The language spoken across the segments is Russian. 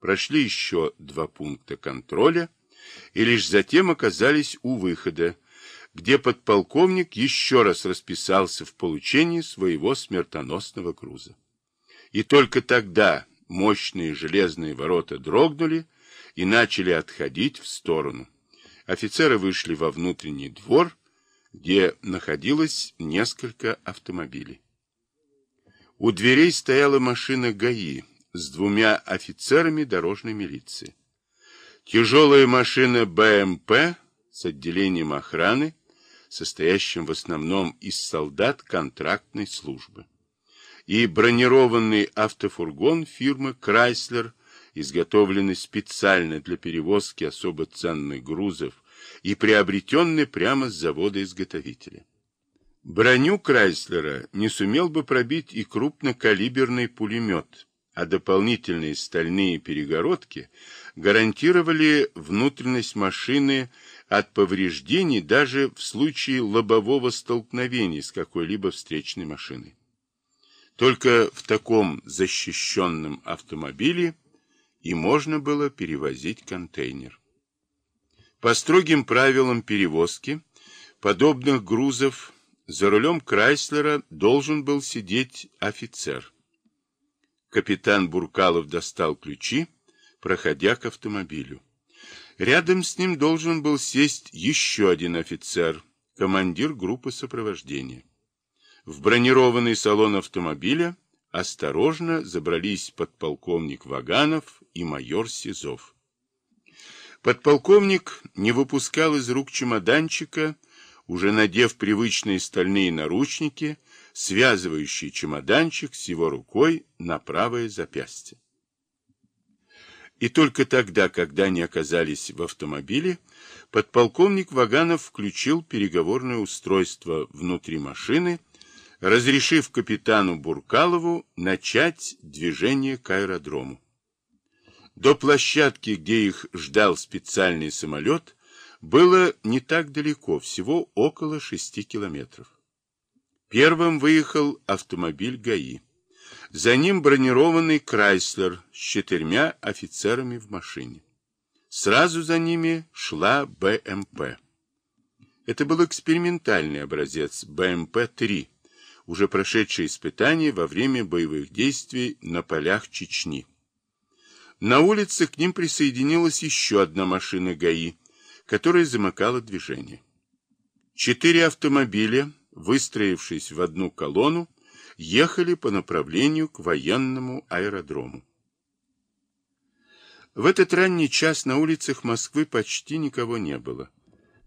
прошли еще два пункта контроля и лишь затем оказались у выхода, где подполковник еще раз расписался в получении своего смертоносного груза. И только тогда мощные железные ворота дрогнули и начали отходить в сторону. Офицеры вышли во внутренний двор, где находилось несколько автомобилей. У дверей стояла машина ГАИ с двумя офицерами дорожной милиции. Тяжелая машина БМП с отделением охраны, состоящим в основном из солдат контрактной службы. И бронированный автофургон фирмы «Крайслер», изготовленный специально для перевозки особо ценных грузов и приобретенный прямо с завода-изготовителя. Броню Крайслера не сумел бы пробить и крупнокалиберный пулемет, а дополнительные стальные перегородки гарантировали внутренность машины от повреждений даже в случае лобового столкновения с какой-либо встречной машиной. Только в таком защищенном автомобиле и можно было перевозить контейнер. По строгим правилам перевозки подобных грузов за рулем Крайслера должен был сидеть офицер. Капитан Буркалов достал ключи, проходя к автомобилю. Рядом с ним должен был сесть еще один офицер, командир группы сопровождения. В бронированный салон автомобиля осторожно забрались подполковник Ваганов и майор Сизов. Подполковник не выпускал из рук чемоданчика, уже надев привычные стальные наручники, связывающие чемоданчик с его рукой на правое запястье. И только тогда, когда они оказались в автомобиле, подполковник Ваганов включил переговорное устройство внутри машины, разрешив капитану Буркалову начать движение к аэродрому. До площадки, где их ждал специальный самолет, было не так далеко, всего около шести километров. Первым выехал автомобиль ГАИ. За ним бронированный Крайслер с четырьмя офицерами в машине. Сразу за ними шла БМП. Это был экспериментальный образец БМП-3, уже прошедший испытания во время боевых действий на полях Чечни. На улице к ним присоединилась еще одна машина ГАИ, которая замыкала движение. Четыре автомобиля, выстроившись в одну колонну, ехали по направлению к военному аэродрому. В этот ранний час на улицах Москвы почти никого не было.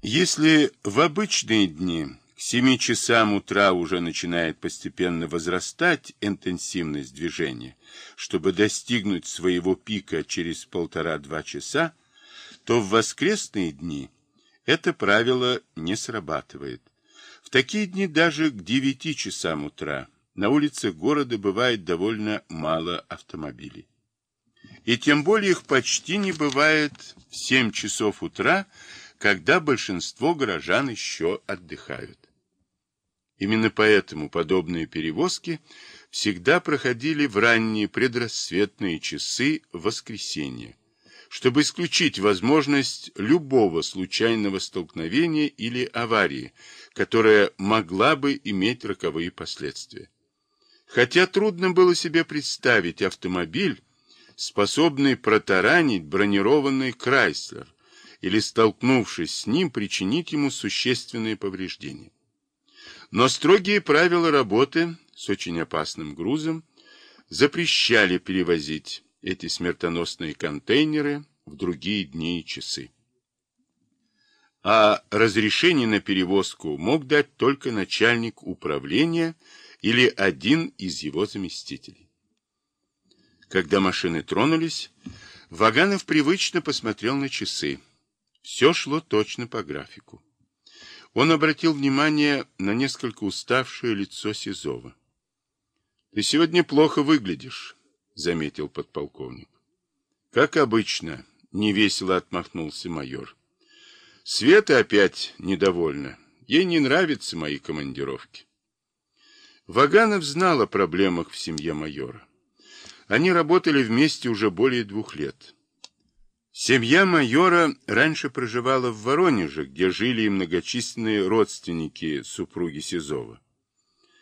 Если в обычные дни к семи часам утра уже начинает постепенно возрастать интенсивность движения, чтобы достигнуть своего пика через полтора-два часа, то в воскресные дни это правило не срабатывает. В такие дни даже к девяти часам утра на улицах города бывает довольно мало автомобилей. И тем более их почти не бывает в семь часов утра, когда большинство горожан еще отдыхают. Именно поэтому подобные перевозки всегда проходили в ранние предрассветные часы воскресенья, чтобы исключить возможность любого случайного столкновения или аварии, которая могла бы иметь роковые последствия. Хотя трудно было себе представить автомобиль, способный протаранить бронированный Крайслер или, столкнувшись с ним, причинить ему существенные повреждения. Но строгие правила работы с очень опасным грузом запрещали перевозить эти смертоносные контейнеры в другие дни и часы. А разрешение на перевозку мог дать только начальник управления или один из его заместителей. Когда машины тронулись, Ваганов привычно посмотрел на часы. Все шло точно по графику. Он обратил внимание на несколько уставшее лицо Сизова. — Ты сегодня плохо выглядишь, — заметил подполковник. — Как обычно, — невесело отмахнулся майор. — Света опять недовольна. Ей не нравятся мои командировки. Ваганов знал о проблемах в семье майора. Они работали вместе уже более двух лет. Семья майора раньше проживала в Воронеже, где жили и многочисленные родственники супруги Сизова.